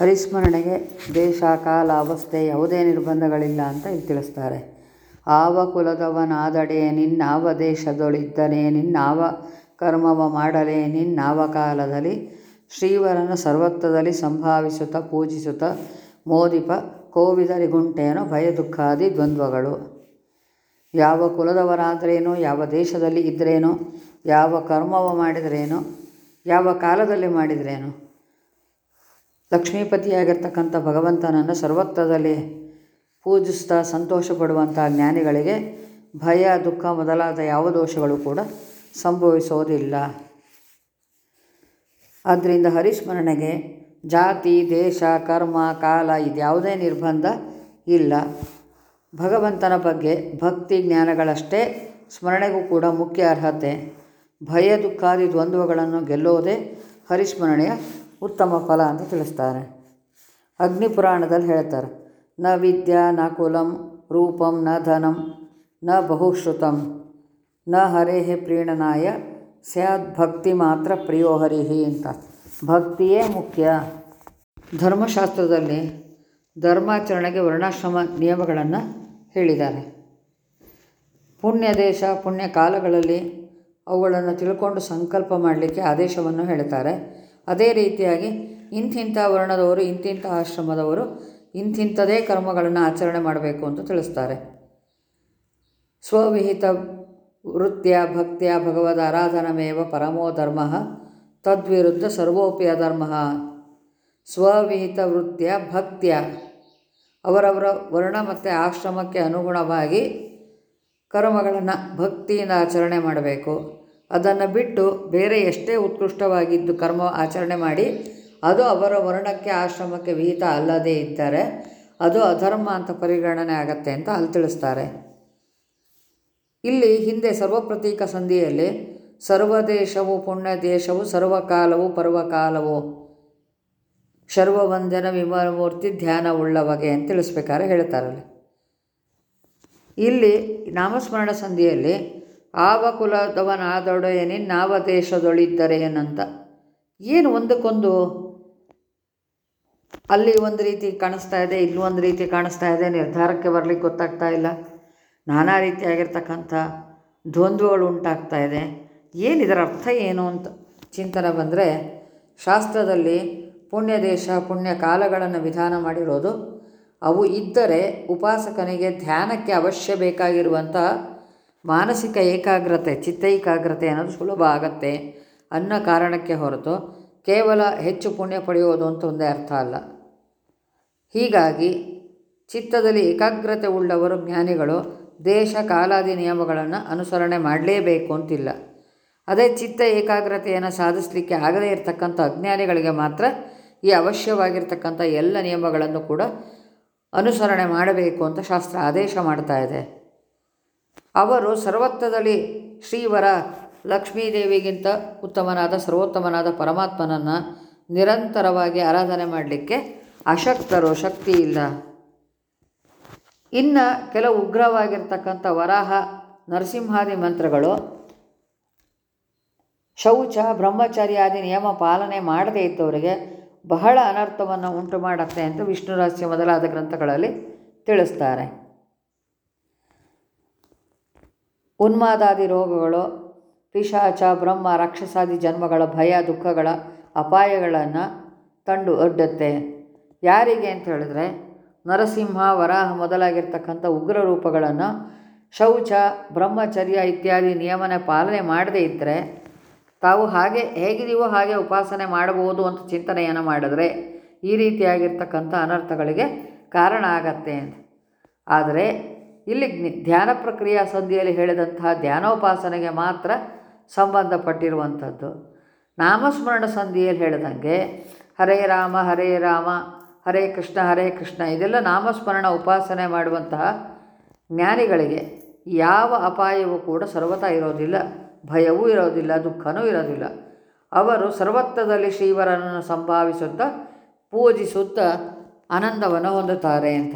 ಹರಿಸ್ಮರಣೆಗೆ ದೇಶ ಕಾಲ ಅವಸ್ಥೆ ಯಾವುದೇ ನಿರ್ಬಂಧಗಳಿಲ್ಲ ಅಂತ ಇಲ್ಲಿ ತಿಳಿಸ್ತಾರೆ. ಆವ ಕುಲದವನಾದಡೆ, ನಿನ್ನಾವ ದೇಶದೊಳಿದ್ದನೆ, ನಿನ್ನಾವ ಕರ್ಮವ ಮಾಡಲೆ, ನಿನ್ನಾವ ಕಾಲದಲ್ಲಿ ಶ್ರೀವರನ ಸರ್ವತ್ವದಲ್ಲಿ ಸಂಭಾವಿಸುತ್ತ, ಪೂಜಿಸುತ್ತ, ಮೋದಿಪ ಕೋವಿದರಿಗುಂಟೇನೋ ಭಯ ದುಃಖಾದಿ ದ್ವಂದ್ವಗಳು. ಯಾವ ಕುಲದವರಾದ್ರೇನೋ, ಯಾವ ದೇಶದಲ್ಲಿ ಇದ್ದರೇನೋ ಯಾವ ಕರ್ಮವ ಮಾಡಿದರೇನೋ, ಯಾವ ಕಾಲದಲ್ಲಿ ಮಾಡಿದರೇನೋ ಲಕ್ಷ್ಮೀಪತಿಯಾಗಿರ್ತಕ್ಕಂಥ ಭಗವಂತನನ್ನು ಸರ್ವತ್ರದಲ್ಲಿ ಪೂಜಿಸ್ತಾ ಸಂತೋಷ ಪಡುವಂಥ ಜ್ಞಾನಿಗಳಿಗೆ ಭಯ, ದುಃಖ ಮೊದಲಾದ ಯಾವ ದೋಷಗಳು ಕೂಡ ಸಂಭವಿಸೋದಿಲ್ಲ. ಆದ್ದರಿಂದ ಹರಿಸ್ಮರಣೆಗೆ ಜಾತಿ, ದೇಶ, ಕರ್ಮ, ಕಾಲ ಇದ್ಯಾವುದೇ ನಿರ್ಬಂಧ ಇಲ್ಲ. ಭಗವಂತನ ಬಗ್ಗೆ ಭಕ್ತಿ ಜ್ಞಾನಗಳಷ್ಟೇ ಸ್ಮರಣೆಗೂ ಕೂಡ ಮುಖ್ಯ ಅರ್ಹತೆ. ಭಯ, ದುಃಖಾದಿ ದ್ವಂದ್ವಗಳನ್ನು ಗೆಲ್ಲೋದೇ ಹರಿಸ್ಮರಣೆಯ ಉತ್ತಮ ಫಲ ಅಂತ ತಿಳಿಸ್ತಾರೆ. ಅಗ್ನಿಪುರಾಣದಲ್ಲಿ ಹೇಳ್ತಾರೆ, ನ ವಿದ್ಯಾ ನ ಕುಲಂ ರೂಪಂ ನ ಧನಂ ನ ಬಹುಶ್ರುತಂ, ನ ಹರೇಹೆ ಪ್ರೀಣನಾಯ ಸ್ಯಾದ್ ಭಕ್ತಿ ಮಾತ್ರ ಪ್ರಿಯೋ ಹರಿಹಿ ಅಂತ. ಭಕ್ತಿಯೇ ಮುಖ್ಯ. ಧರ್ಮಶಾಸ್ತ್ರದಲ್ಲಿ ಧರ್ಮಾಚರಣೆಗೆ ವರ್ಣಾಶ್ರಮ ನಿಯಮಗಳನ್ನು ಹೇಳಿದ್ದಾರೆ. ಪುಣ್ಯ ದೇಶ, ಪುಣ್ಯ ಕಾಲಗಳಲ್ಲಿ ಅವುಗಳನ್ನು ತಿಳ್ಕೊಂಡು ಸಂಕಲ್ಪ ಮಾಡಲಿಕ್ಕೆ ಆದೇಶವನ್ನು ಹೇಳ್ತಾರೆ. ಅದೇ ರೀತಿಯಾಗಿ ಇಂತಿಂಥ ವರ್ಣದವರು ಇಂತಿಂಥ ಆಶ್ರಮದವರು ಇಂತಿಂಥದೇ ಕರ್ಮಗಳನ್ನು ಆಚರಣೆ ಮಾಡಬೇಕು ಅಂತ ತಿಳಿಸ್ತಾರೆ. ಸ್ವವಿಹಿತ ವೃತ್ಯ ಭಕ್ತಿಯ ಭಗವದ್ ಆರಾಧನಮೇವ ಪರಮೋ ಧರ್ಮ ತದ್ವಿರುದ್ಧ ಸರ್ವೋಪಿ ಅಧರ್ಮ. ಸ್ವವಿಹಿತ ವೃತ್ಯ ಭಕ್ತಿಯ ಅವರವರ ವರ್ಣ ಮತ್ತು ಆಶ್ರಮಕ್ಕೆ ಅನುಗುಣವಾಗಿ ಕರ್ಮಗಳನ್ನು ಭಕ್ತಿಯಿಂದ ಆಚರಣೆ ಮಾಡಬೇಕು. ಅದನ್ನು ಬಿಟ್ಟು ಬೇರೆ ಎಷ್ಟೇ ಉತ್ಕೃಷ್ಟವಾಗಿದ್ದು ಕರ್ಮ ಆಚರಣೆ ಮಾಡಿ, ಅದು ಅವರ ವರ್ಣಕ್ಕೆ ಆಶ್ರಮಕ್ಕೆ ವಿಹಿತ ಅಲ್ಲದೇ ಇದ್ದರೆ ಅದು ಅಧರ್ಮ ಅಂತ ಪರಿಗಣನೆ ಆಗತ್ತೆ ಅಂತ ಅಲ್ಲಿ ತಿಳಿಸ್ತಾರೆ. ಇಲ್ಲಿ ಹಿಂದೆ ಸರ್ವಪ್ರತೀಕ ಸಂಧಿಯಲ್ಲಿ ಸರ್ವದೇಶವು ಪುಣ್ಯ ದೇಶವು ಸರ್ವಕಾಲವು ಪರ್ವಕಾಲವು ಶರ್ವವಂದನ ವಿಮಲಮೂರ್ತಿ ಧ್ಯಾನ ಉಳ್ಳವಗೆ ಅಂತ ತಿಳಿಸ್ಬೇಕಾದ್ರೆ ಹೇಳ್ತಾರಲ್ಲಿ. ಇಲ್ಲಿ ನಾಮಸ್ಮರಣ ಸಂಧಿಯಲ್ಲಿ ಆವ ನಾವ ದೇಶದೊಳಿದ್ದರೇನಂತ ಏನು ಒಂದಕ್ಕೊಂದು? ಅಲ್ಲಿ ಒಂದು ರೀತಿ ಕಾಣಿಸ್ತಾ ಇದೆ, ಇಲ್ಲಿ ಒಂದು ರೀತಿ ಕಾಣಿಸ್ತಾ ಇದೆ, ನಿರ್ಧಾರಕ್ಕೆ ಬರಲಿಕ್ಕೆ ಗೊತ್ತಾಗ್ತಾ ಇಲ್ಲ. ನಾನಾ ರೀತಿಯಾಗಿರ್ತಕ್ಕಂಥ ದ್ವಂದ್ವಗಳು ಉಂಟಾಗ್ತಾ ಇದೆ. ಏನು ಅರ್ಥ ಏನು ಅಂತ ಚಿಂತನೆ ಬಂದರೆ, ಶಾಸ್ತ್ರದಲ್ಲಿ ಪುಣ್ಯ ದೇಶ ಪುಣ್ಯ ಕಾಲಗಳನ್ನು ವಿಧಾನ ಮಾಡಿರೋದು, ಅವು ಇದ್ದರೆ ಉಪಾಸಕನಿಗೆ ಧ್ಯಾನಕ್ಕೆ ಅವಶ್ಯ ಬೇಕಾಗಿರುವಂಥ ಮಾನಸಿಕ ಏಕಾಗ್ರತೆ, ಚಿತ್ತ ಏಕಾಗ್ರತೆ ಅನ್ನೋದು ಸುಲಭ ಆಗತ್ತೆ ಅನ್ನೋ ಕಾರಣಕ್ಕೆ ಹೊರತು ಕೇವಲ ಹೆಚ್ಚು ಪುಣ್ಯ ಪಡೆಯೋದು ಅಂತ ಒಂದೇ ಅರ್ಥ ಅಲ್ಲ. ಹೀಗಾಗಿ ಚಿತ್ತದಲ್ಲಿ ಏಕಾಗ್ರತೆ ಉಳ್ಳವರು ಜ್ಞಾನಿಗಳು ದೇಶ ಕಾಲಾದಿ ನಿಯಮಗಳನ್ನು ಅನುಸರಣೆ ಮಾಡಲೇಬೇಕು ಅಂತಿಲ್ಲ. ಅದೇ ಚಿತ್ತ ಏಕಾಗ್ರತೆಯನ್ನು ಸಾಧಿಸಲಿಕ್ಕೆ ಆಗದೇ ಇರತಕ್ಕಂಥ ಅಜ್ಞಾನಿಗಳಿಗೆ ಮಾತ್ರ ಈ ಅವಶ್ಯವಾಗಿರ್ತಕ್ಕಂಥ ಎಲ್ಲ ನಿಯಮಗಳನ್ನು ಕೂಡ ಅನುಸರಣೆ ಮಾಡಬೇಕು ಅಂತ ಶಾಸ್ತ್ರ ಆದೇಶ ಮಾಡ್ತಾ ಇದೆ. ಅವರು ಸರ್ವತ್ವದಲ್ಲಿ ಶ್ರೀವರ ಲಕ್ಷ್ಮೀದೇವಿಗಿಂತ ಉತ್ತಮನಾದ, ಸರ್ವೋತ್ತಮನಾದ ಪರಮಾತ್ಮನನ್ನು ನಿರಂತರವಾಗಿ ಆರಾಧನೆ ಮಾಡಲಿಕ್ಕೆ ಅಶಕ್ತರು, ಶಕ್ತಿ ಇಲ್ಲ. ಇನ್ನು ಕೆಲವು ಉಗ್ರವಾಗಿರ್ತಕ್ಕಂಥ ವರಾಹ, ನರಸಿಂಹಾದಿ ಮಂತ್ರಗಳು, ಶೌಚ ಬ್ರಹ್ಮಚರ್ಯಾದಿ ನಿಯಮ ಪಾಲನೆ ಮಾಡದೇ ಇದ್ದವರಿಗೆ ಬಹಳ ಅನರ್ಥವನ್ನು ಉಂಟು ಮಾಡುತ್ತೆ ಅಂತ ವಿಷ್ಣು ರಹಸ್ಯ ಮೊದಲಾದ ಗ್ರಂಥಗಳಲ್ಲಿ ತಿಳಿಸ್ತಾರೆ. ಉನ್ಮಾದಾದಿ ರೋಗಗಳು, ಪಿಶಾಚ, ಬ್ರಹ್ಮ, ರಾಕ್ಷಸಾದಿ ಜನ್ಮಗಳ ಭಯ, ದುಃಖಗಳ ಅಪಾಯಗಳನ್ನು ತಂಡು ಒಡ್ಡುತ್ತೆ. ಯಾರಿಗೆ ಅಂತ ಹೇಳಿದ್ರೆ, ನರಸಿಂಹ, ವರಾಹ ಮೊದಲಾಗಿರ್ತಕ್ಕಂಥ ಉಗ್ರ ರೂಪಗಳನ್ನು ಶೌಚ, ಬ್ರಹ್ಮಚರ್ಯ ಇತ್ಯಾದಿ ನಿಯಮನ ಪಾಲನೆ ಮಾಡದೇ ಇದ್ದರೆ ತಾವು ಹಾಗೆ ಹೇಗಿದೀವೋ ಹಾಗೆ ಉಪಾಸನೆ ಮಾಡಬಹುದು ಅಂತ ಚಿಂತನೆಯನ್ನು ಮಾಡಿದ್ರೆ, ಈ ರೀತಿಯಾಗಿರ್ತಕ್ಕಂಥ ಅನರ್ಥಗಳಿಗೆ ಕಾರಣ ಆಗತ್ತೆ ಅಂತ. ಆದರೆ ಇಲ್ಲಿ ಧ್ಯಾನ ಪ್ರಕ್ರಿಯಾ ಸಂಧಿಯಲ್ಲಿ ಹೇಳಿದಂತಹ ಧ್ಯಾನೋಪಾಸನೆಗೆ ಮಾತ್ರ ಸಂಬಂಧಪಟ್ಟಿರುವಂಥದ್ದು. ನಾಮಸ್ಮರಣ ಸಂಧಿಯಲ್ಲಿ ಹೇಳಿದಂಗೆ ಹರೇ ರಾಮ ಹರೇ ರಾಮ, ಹರೇ ಕೃಷ್ಣ ಹರೇ ಕೃಷ್ಣ ಇದೆಲ್ಲ ನಾಮಸ್ಮರಣ ಉಪಾಸನೆ ಮಾಡುವಂತಹ ಜ್ಞಾನಿಗಳಿಗೆ ಯಾವ ಅಪಾಯವೂ ಕೂಡ ಸರ್ವತಾ ಇರೋದಿಲ್ಲ, ಭಯವೂ ಇರೋದಿಲ್ಲ, ದುಃಖನೂ ಇರೋದಿಲ್ಲ. ಅವರು ಸರ್ವತ್ರದಲ್ಲಿ ಶ್ರೀವರನನ್ನು ಸಂಭಾವಿಸುತ್ತಾ ಪೂಜಿಸುತ್ತಾ ಆನಂದವನ್ನು ಹೊಂದುತ್ತಾರೆ ಅಂತ.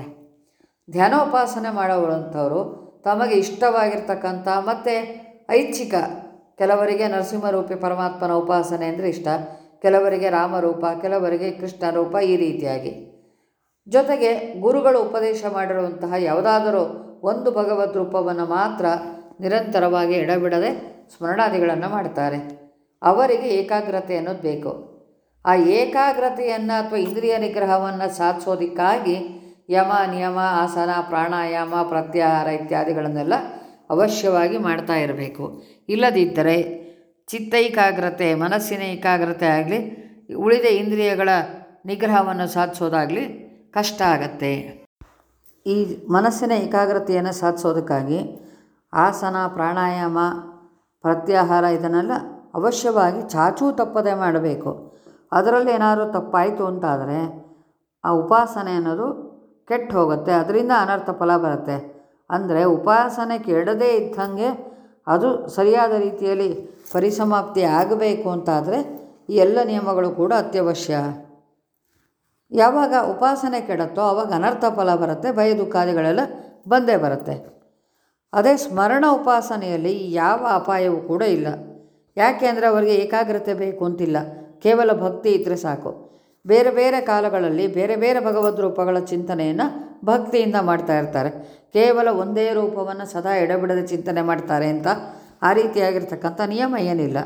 ಧ್ಯಾನೋಪಾಸನೆ ಮಾಡೋವಂಥವರು ತಮಗೆ ಇಷ್ಟವಾಗಿರ್ತಕ್ಕಂಥ ಮತ್ತು ಐಚ್ಛಿಕ ಕೆಲವರಿಗೆ ನರಸಿಂಹರೂಪಿ ಪರಮಾತ್ಮನ ಉಪಾಸನೆ ಅಂದರೆ ಇಷ್ಟ. ಕೆಲವರಿಗೆ ರಾಮರೂಪ, ಕೆಲವರಿಗೆ ಕೃಷ್ಣ ರೂಪ ಈ ರೀತಿಯಾಗಿ. ಜೊತೆಗೆ ಗುರುಗಳು ಉಪದೇಶ ಮಾಡಿರುವಂತಹ ಯಾವುದಾದರೂ ಒಂದು ಭಗವದ್ ರೂಪವನ್ನು ಮಾತ್ರ ನಿರಂತರವಾಗಿ ಎಡಬಿಡದೆ ಸ್ಮರಣಾದಿಗಳನ್ನು ಮಾಡ್ತಾರೆ ಅವರಿಗೆ ಏಕಾಗ್ರತೆ ಅನ್ನೋದು ಬೇಕು. ಆ ಏಕಾಗ್ರತೆಯನ್ನು ಅಥವಾ ಇಂದ್ರಿಯ ನಿಗ್ರಹವನ್ನು ಸಾಧಿಸೋದಕ್ಕಾಗಿ ಯಮ, ನಿಯಮ, ಆಸನ, ಪ್ರಾಣಾಯಾಮ, ಪ್ರತ್ಯಾಹಾರ ಇತ್ಯಾದಿಗಳನ್ನೆಲ್ಲ ಅವಶ್ಯವಾಗಿ ಮಾಡ್ತಾ ಇರಬೇಕು. ಇಲ್ಲದಿದ್ದರೆ ಚಿತ್ತ ಏಕಾಗ್ರತೆ, ಮನಸ್ಸಿನ ಏಕಾಗ್ರತೆ ಆಗಲಿ, ಉಳಿದ ಇಂದ್ರಿಯಗಳ ನಿಗ್ರಹವನ್ನು ಸಾಧಿಸೋದಾಗಲಿ ಕಷ್ಟ ಆಗತ್ತೆ. ಈ ಮನಸ್ಸಿನ ಏಕಾಗ್ರತೆಯನ್ನು ಸಾಧಿಸೋದಕ್ಕಾಗಿ ಆಸನ, ಪ್ರಾಣಾಯಾಮ, ಪ್ರತ್ಯಾಹಾರ ಇದನ್ನೆಲ್ಲ ಅವಶ್ಯವಾಗಿ ಚಾಚೂ ತಪ್ಪದೆ ಮಾಡಬೇಕು. ಅದರಲ್ಲಿ ಏನಾದರೂ ತಪ್ಪಾಯಿತು ಅಂತಾದರೆ ಆ ಉಪಾಸನೆ ಅನ್ನೋದು ಕೆಟ್ಟು ಹೋಗುತ್ತೆ ಅದರಿಂದ ಅನರ್ಥ ಫಲ ಬರುತ್ತೆ. ಅಂದರೆ ಉಪಾಸನೆ ಕೆಡದೇ ಇದ್ದಂಗೆ ಅದು ಸರಿಯಾದ ರೀತಿಯಲ್ಲಿ ಪರಿಸಮಾಪ್ತಿ ಆಗಬೇಕು ಅಂತಾದರೆ ಈ ಎಲ್ಲ ನಿಯಮಗಳು ಕೂಡ ಅತ್ಯವಶ್ಯ. ಯಾವಾಗ ಉಪಾಸನೆ ಕೆಡತ್ತೋ ಆವಾಗ ಅನರ್ಥ ಫಲ ಬರುತ್ತೆ, ಭಯ ದುಃಖಾದಿಗಳೆಲ್ಲ ಬಂದೇ ಬರುತ್ತೆ. ಅದೇ ಸ್ಮರಣ ಉಪಾಸನೆಯಲ್ಲಿ ಯಾವ ಅಪಾಯವೂ ಕೂಡ ಇಲ್ಲ. ಯಾಕೆ ಅವರಿಗೆ ಏಕಾಗ್ರತೆ ಬೇಕು ಅಂತಿಲ್ಲ. ಕೇವಲ ಭಕ್ತಿ ಇದ್ದರೆ ಸಾಕು. ಬೇರೆ ಬೇರೆ ಕಾಲಗಳಲ್ಲಿ ಬೇರೆ ಬೇರೆ ಭಗವದ್ ರೂಪಗಳ ಚಿಂತನೆಯನ್ನು ಭಕ್ತಿಯಿಂದ ಮಾಡ್ತಾ ಇರ್ತಾರೆ. ಕೇವಲ ಒಂದೇ ರೂಪವನ್ನು ಸದಾ ಎಡಬಿಡದೆ ಚಿಂತನೆ ಮಾಡ್ತಾರೆ ಅಂತ ಆ ರೀತಿಯಾಗಿರ್ತಕ್ಕಂಥ ನಿಯಮ ಏನಿಲ್ಲ.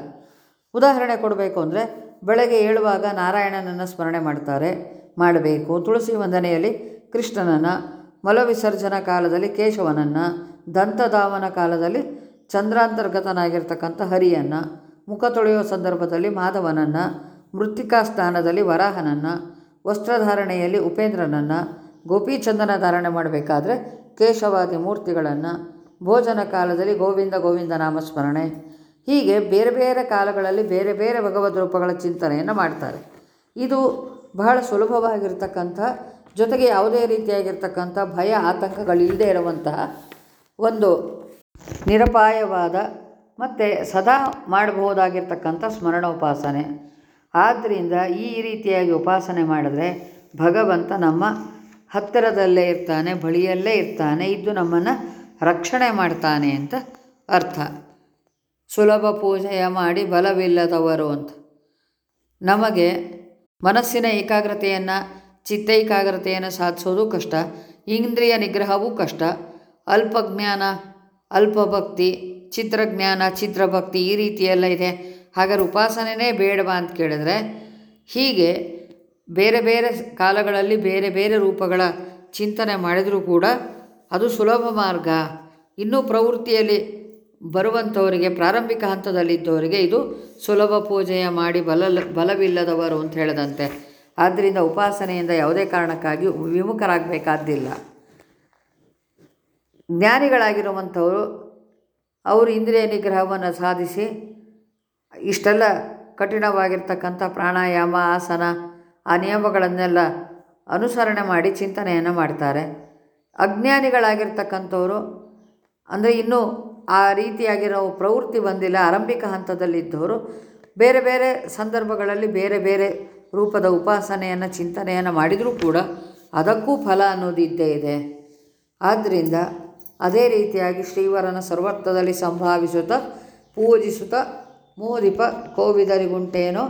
ಉದಾಹರಣೆ ಕೊಡಬೇಕು ಅಂದರೆ ಬೆಳಗ್ಗೆ ಏಳುವಾಗ ನಾರಾಯಣನನ್ನು ಸ್ಮರಣೆ ಮಾಡ್ತಾರೆ. ಮಾಡಬೇಕು. ತುಳಸಿ ವಂದನೆಯಲ್ಲಿ ಕೃಷ್ಣನನ್ನು, ಮಲವಿಸರ್ಜನ ಕಾಲದಲ್ಲಿ ಕೇಶವನನ್ನು ದಂತಧಾವನ ಕಾಲದಲ್ಲಿ ಚಂದ್ರಾಂತರ್ಗತನಾಗಿರ್ತಕ್ಕಂಥ ಹರಿಯನ್ನು, ಮುಖ ತೊಳೆಯುವ ಸಂದರ್ಭದಲ್ಲಿ ಮಾಧವನನ್ನು ಮೃತ್ತಿಕಾ ಸ್ಥಾನದಲ್ಲಿ ವರಾಹನನ್ನು, ವಸ್ತ್ರಧಾರಣೆಯಲ್ಲಿ ಉಪೇಂದ್ರನನ್ನು, ಗೋಪೀಚಂದನ ಧಾರಣೆ ಮಾಡಬೇಕಾದ್ರೆ ಕೇಶವಾದಿ ಮೂರ್ತಿಗಳನ್ನು, ಭೋಜನ ಕಾಲದಲ್ಲಿ ಗೋವಿಂದ ಗೋವಿಂದ ನಾಮಸ್ಮರಣೆ. ಹೀಗೆ ಬೇರೆ ಬೇರೆ ಕಾಲಗಳಲ್ಲಿ ಬೇರೆ ಬೇರೆ ಭಗವದ್ ರೂಪಗಳ ಚಿಂತನೆಯನ್ನು ಮಾಡ್ತಾರೆ. ಇದು ಬಹಳ ಸುಲಭವಾಗಿರ್ತಕ್ಕಂಥ, ಜೊತೆಗೆ ಯಾವುದೇ ರೀತಿಯಾಗಿರ್ತಕ್ಕಂಥ ಭಯ ಆತಂಕಗಳಿಲ್ಲದೆ ಇರುವಂತಹ ಒಂದು ನಿರಪಾಯವಾದ ಮತ್ತು ಸದಾ ಮಾಡಬಹುದಾಗಿರ್ತಕ್ಕಂಥ ಸ್ಮರಣೋಪಾಸನೆ. ಆದ್ದರಿಂದ ಈ ರೀತಿಯಾಗಿ ಉಪಾಸನೆ ಮಾಡಿದ್ರೆ ಭಗವಂತ ನಮ್ಮ ಹತ್ತಿರದಲ್ಲೇ ಇರ್ತಾನೆ, ಬಳಿಯಲ್ಲೇ ಇರ್ತಾನೆ, ಇದ್ದು ನಮ್ಮನ್ನು ರಕ್ಷಣೆ ಮಾಡ್ತಾನೆ ಅಂತ ಅರ್ಥ. ಸುಲಭ ಪೂಜೆಯ ಮಾಡಿ ಬಲವಿಲ್ಲದವರು ಅಂತ. ನಮಗೆ ಮನಸ್ಸಿನ ಏಕಾಗ್ರತೆಯನ್ನು, ಚಿತ್ತ ಏಕಾಗ್ರತೆಯನ್ನು ಸಾಧಿಸೋದು ಕಷ್ಟ, ಇಂದ್ರಿಯ ನಿಗ್ರಹವೂ ಕಷ್ಟ. ಅಲ್ಪಜ್ಞಾನ, ಅಲ್ಪಭಕ್ತಿ, ಚಿತ್ರಜ್ಞಾನ, ಚಿತ್ರಭಕ್ತಿ ಈ ರೀತಿಯೆಲ್ಲ ಇದೆ. ಹಾಗಾದ್ರೆ ಉಪಾಸನೆಯೇ ಬೇಡವಾ ಅಂತ ಕೇಳಿದ್ರೆ, ಹೀಗೆ ಬೇರೆ ಬೇರೆ ಕಾಲಗಳಲ್ಲಿ ಬೇರೆ ಬೇರೆ ರೂಪಗಳ ಚಿಂತನೆ ಮಾಡಿದರೂ ಕೂಡ ಅದು ಸುಲಭ ಮಾರ್ಗ. ಇನ್ನೂ ಪ್ರವೃತ್ತಿಯಲ್ಲಿ ಬರುವಂಥವರಿಗೆ, ಪ್ರಾರಂಭಿಕ ಹಂತದಲ್ಲಿದ್ದವರಿಗೆ ಇದು ಸುಲಭ ಪೂಜೆಯ ಮಾಡಿ ಬಲ ಬಲವಿಲ್ಲದವರು ಅಂತ ಹೇಳದಂತೆ. ಆದ್ದರಿಂದ ಉಪಾಸನೆಯಿಂದ ಯಾವುದೇ ಕಾರಣಕ್ಕಾಗಿ ವಿಮುಖರಾಗಬೇಕಾದ್ದಿಲ್ಲ ಜ್ಞಾನಿಗಳಾಗಿರುವಂಥವರು, ಅವರು ಇಂದ್ರಿಯ ನಿಗ್ರಹವನ್ನು ಸಾಧಿಸಿ ಇಷ್ಟೆಲ್ಲ ಕಠಿಣವಾಗಿರ್ತಕ್ಕಂಥ ಪ್ರಾಣಾಯಾಮ, ಆಸನ ಆ ನಿಯಮಗಳನ್ನೆಲ್ಲ ಅನುಸರಣೆ ಮಾಡಿ ಚಿಂತನೆಯನ್ನು ಮಾಡ್ತಾರೆ. ಅಜ್ಞಾನಿಗಳಾಗಿರ್ತಕ್ಕಂಥವರು ಅಂದರೆ ಇನ್ನೂ ಆ ರೀತಿಯಾಗಿರೋ ಪ್ರವೃತ್ತಿ ಬಂದಿಲ್ಲ, ಆರಂಭಿಕ ಹಂತದಲ್ಲಿದ್ದವರು, ಬೇರೆ ಬೇರೆ ಸಂದರ್ಭಗಳಲ್ಲಿ ಬೇರೆ ಬೇರೆ ರೂಪದ ಉಪಾಸನೆಯನ್ನು, ಚಿಂತನೆಯನ್ನು ಮಾಡಿದರೂ ಕೂಡ ಅದಕ್ಕೂ ಫಲ ಅನ್ನೋದು ಇದ್ದೇ ಇದೆ. ಆದ್ದರಿಂದ ಅದೇ ರೀತಿಯಾಗಿ ಶ್ರೀವರನ ಸರ್ವರ್ಥದಲ್ಲಿ ಸಂಭಾವಿಸುತ್ತಾ, ಪೂಜಿಸುತ್ತಾ ಮೋದಿಪ ಕೋವಿದರಿಗುಂಟೇನೋ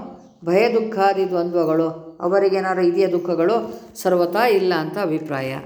ಭಯ ದುಃಖಾದಿ ದ್ವಂದ್ವಗಳು ಅವರಿಗೇನಾರು ಇದೆಯ ದುಃಖಗಳು? ಸರ್ವತಾ ಇಲ್ಲ ಅಂತ ಅಭಿಪ್ರಾಯ.